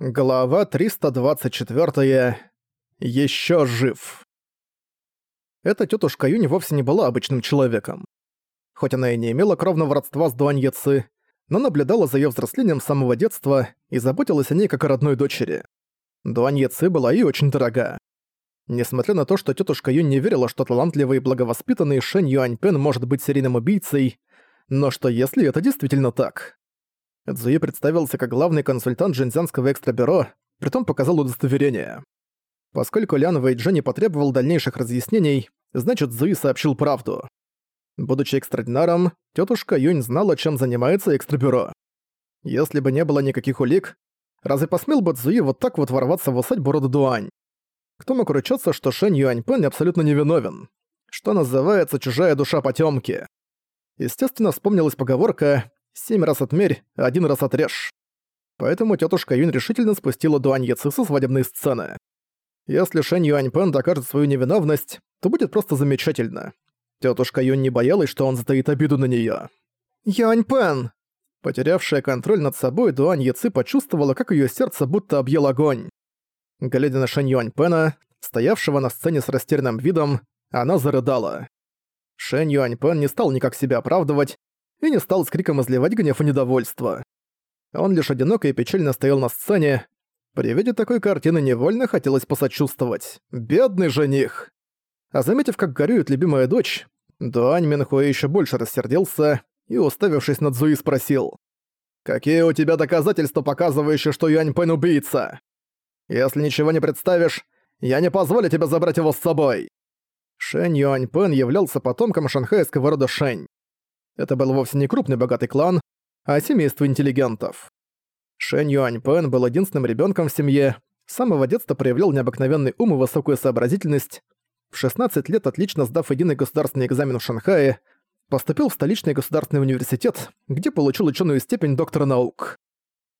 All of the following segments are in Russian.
Глава 324. Еще жив. Эта тетушка Юнь вовсе не была обычным человеком. Хоть она и не имела кровного родства с Дуань но наблюдала за ее взрослением с самого детства и заботилась о ней как о родной дочери. Дуань была ей очень дорога. Несмотря на то, что тетушка Юнь не верила, что талантливый и благовоспитанный Шэнь Юаньпен может быть серийным убийцей, но что если это действительно так? Цзуи представился как главный консультант Джинзянского экстрабюро, притом показал удостоверение. Поскольку Лян Вэйджи не потребовал дальнейших разъяснений, значит Цзуи сообщил правду. Будучи экстрадинаром, тетушка Юнь знала, чем занимается экстрабюро. Если бы не было никаких улик, разве посмел бы Цзуи вот так вот ворваться в усадьбу рода Дуань? Кто мог ручаться, что Шэнь Юаньпэн абсолютно невиновен? Что называется «чужая душа потёмки». Естественно, вспомнилась поговорка Семь раз отмерь, один раз отрежь. Поэтому тетушка Юнь решительно спустила Дуань Яцы со свадебной сцены. Если Шэнь Юаньпэн докажет свою невиновность, то будет просто замечательно. Тетушка Юнь не боялась, что он затаит обиду на неё. «Юаньпэн!» Потерявшая контроль над собой, Дуань Яцы почувствовала, как её сердце будто объел огонь. Глядя на Шэнь Юаньпэна, стоявшего на сцене с растерянным видом, она зарыдала. Шэнь Юаньпэн не стал никак себя оправдывать, и не стал с криком изливать гнев и недовольство. Он лишь одиноко и печально стоял на сцене. При виде такой картины невольно хотелось посочувствовать. Бедный жених! А заметив, как горюет любимая дочь, Дуань Минхуэ еще больше рассердился и, уставившись на Цзуи, спросил. «Какие у тебя доказательства, показывающие, что Юань Пэн убийца? Если ничего не представишь, я не позволю тебе забрать его с собой!» Шэнь Юань Пэн являлся потомком шанхайского рода Шэнь. Это был вовсе не крупный богатый клан, а семейство интеллигентов. Шэнь Юаньпэн был единственным ребенком в семье, с самого детства проявлял необыкновенный ум и высокую сообразительность. В 16 лет, отлично сдав единый государственный экзамен в Шанхае, поступил в столичный государственный университет, где получил ученую степень доктора наук.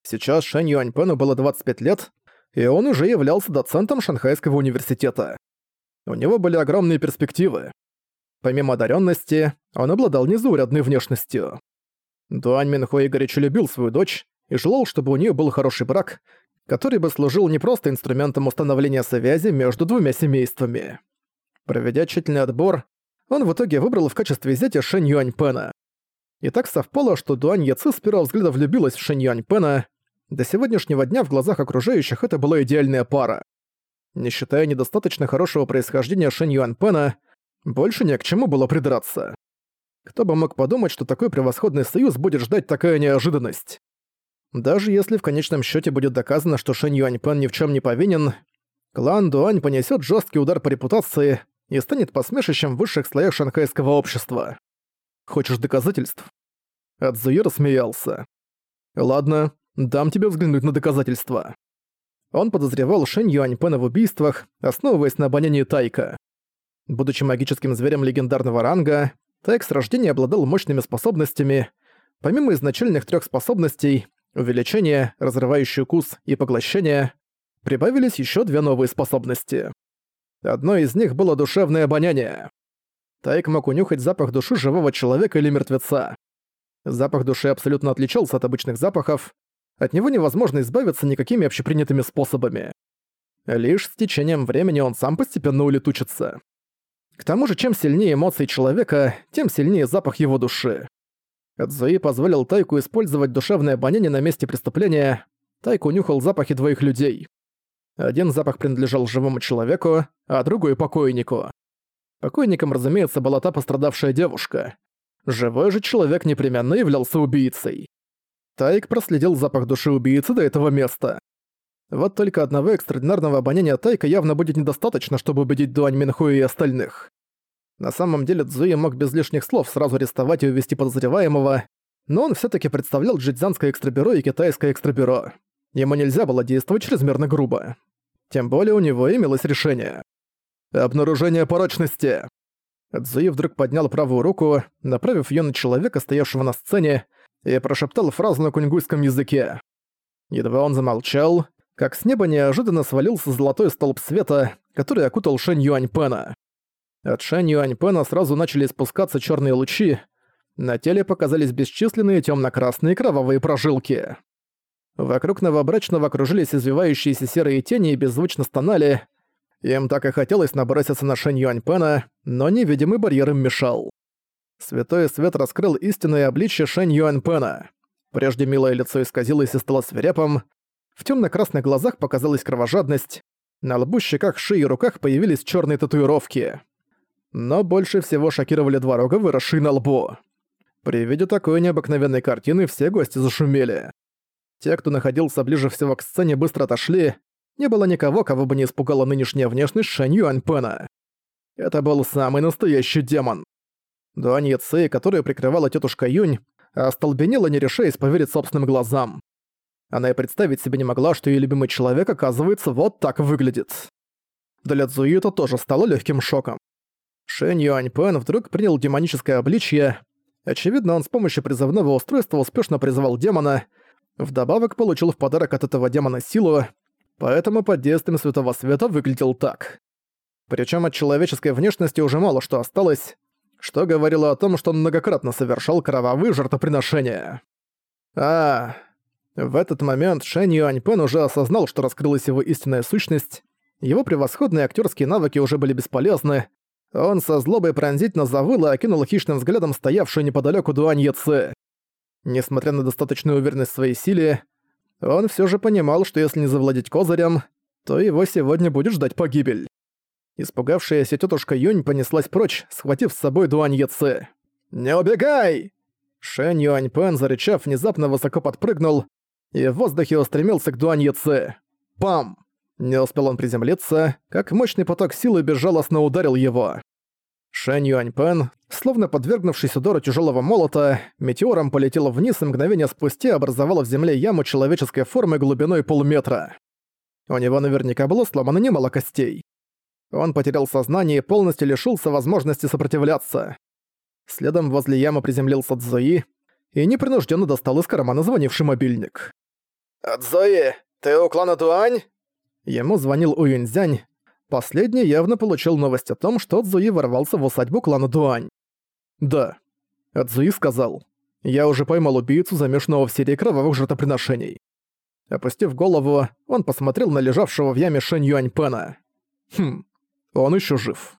Сейчас Шэнь Юаньпэну было 25 лет, и он уже являлся доцентом Шанхайского университета. У него были огромные перспективы. Помимо одаренности, он обладал незаурядной внешностью. Дуань Минхуэй горячо любил свою дочь и желал, чтобы у нее был хороший брак, который бы служил не просто инструментом установления связи между двумя семействами. Проведя тщательный отбор, он в итоге выбрал в качестве зятя Шэнь Юаньпэна. И так совпало, что Дуань Яци с первого взгляда влюбилась в Шэнь Юаньпэна. До сегодняшнего дня в глазах окружающих это была идеальная пара. Не считая недостаточно хорошего происхождения Шэнь Юаньпэна, больше не к чему было придраться. Кто бы мог подумать, что такой превосходный союз будет ждать такая неожиданность. Даже если в конечном счете будет доказано, что Шэнь Юаньпэн ни в чем не повинен, клан Дуань понесет жесткий удар по репутации и станет посмешищем в высших слоях шанхайского общества. Хочешь доказательств? Адзуи рассмеялся. Ладно, дам тебе взглянуть на доказательства. Он подозревал Шэнь Юаньпэна в убийствах, основываясь на обонянии Тайка. Будучи магическим зверем легендарного ранга, Тайк с рождения обладал мощными способностями. Помимо изначальных трех способностей — увеличение, разрывающий укус и поглощение — прибавились еще две новые способности. Одной из них было душевное обоняние. Тайк мог унюхать запах души живого человека или мертвеца. Запах души абсолютно отличался от обычных запахов, от него невозможно избавиться никакими общепринятыми способами. Лишь с течением времени он сам постепенно улетучится. К тому же, чем сильнее эмоции человека, тем сильнее запах его души. Эдзуи позволил Тайку использовать душевное обоняние на месте преступления. Тайку нюхал запахи двоих людей. Один запах принадлежал живому человеку, а другой — покойнику. Покойником, разумеется, была та пострадавшая девушка. Живой же человек непременно являлся убийцей. Тайк проследил запах души убийцы до этого места. Вот только одного экстраординарного обоняния Тайка явно будет недостаточно, чтобы убедить Дуань Минху и остальных. На самом деле Цзуи мог без лишних слов сразу арестовать и увести подозреваемого, но он все таки представлял джидзянское экстрабюро и китайское экстрабюро. Ему нельзя было действовать чрезмерно грубо. Тем более у него имелось решение. «Обнаружение порочности!» Цзуи вдруг поднял правую руку, направив её на человека, стоявшего на сцене, и прошептал фразу на кунгуйском языке. Едва он замолчал, как с неба неожиданно свалился золотой столб света, который окутал Шэнь Юаньпэна. От Шэнь Юаньпэна сразу начали спускаться черные лучи, на теле показались бесчисленные темно красные кровавые прожилки. Вокруг новобрачного окружились извивающиеся серые тени и беззвучно стонали. Им так и хотелось наброситься на Шэнь Юаньпена, но невидимый барьер им мешал. Святой свет раскрыл истинное обличье Шэнь Юаньпена. Прежде милое лицо исказилось и стало свирепым. В темно-красных глазах показалась кровожадность. На лбу, щеках, шее и руках появились черные татуировки. Но больше всего шокировали два рога, выросшие на лбу. При виде такой необыкновенной картины все гости зашумели. Те, кто находился ближе всего к сцене, быстро отошли. Не было никого, кого бы не испугала нынешняя внешность Шань Юаньпена. Это был самый настоящий демон. Дуань Яцей, которая прикрывала тетушка Юнь, остолбенела, не решаясь поверить собственным глазам. Она и представить себе не могла, что ее любимый человек, оказывается, вот так выглядит. Для Цзуи это тоже стало легким шоком. Шэнь Юаньпен вдруг принял демоническое обличье. Очевидно, он с помощью призывного устройства успешно призывал демона, вдобавок получил в подарок от этого демона силу, поэтому под действием Святого Света выглядел так. Причем от человеческой внешности уже мало что осталось, что говорило о том, что он многократно совершал кровавые жертвоприношения. А, в этот момент Шэнь Юаньпен уже осознал, что раскрылась его истинная сущность, его превосходные актерские навыки уже были бесполезны, он со злобой пронзительно завыл и окинул хищным взглядом стоявшую неподалеку Дуань Яце. Несмотря на достаточную уверенность в своей силе, он все же понимал, что если не завладеть козырем, то его сегодня будет ждать погибель. Испугавшаяся тетушка Юнь понеслась прочь, схватив с собой Дуань Яце. «Не убегай!» Шэнь Юаньпэн, зарычав, внезапно высоко подпрыгнул и в воздухе устремился к Дуань. Пам! Не успел он приземлиться, как мощный поток силы безжалостно ударил его. Шэнь Юаньпэн, словно подвергнувшись удару тяжелого молота, метеором полетел вниз и мгновение спустя образовала в земле яму человеческой формы глубиной полметра. У него наверняка было сломано немало костей. Он потерял сознание и полностью лишился возможности сопротивляться. Следом возле ямы приземлился Цзуи и непринужденно достал из кармана звонивший мобильник. «Цзуи, ты у клана Дуань?» Ему звонил Уюньцзянь. Последний явно получил новость о том, что Цзуи ворвался в усадьбу клана Дуань. «Да». Цзуи сказал. «Я уже поймал убийцу, замешанного в серии кровавых жертвоприношений». Опустив голову, он посмотрел на лежавшего в яме Шэнь Юаньпена. «Хм, он еще жив».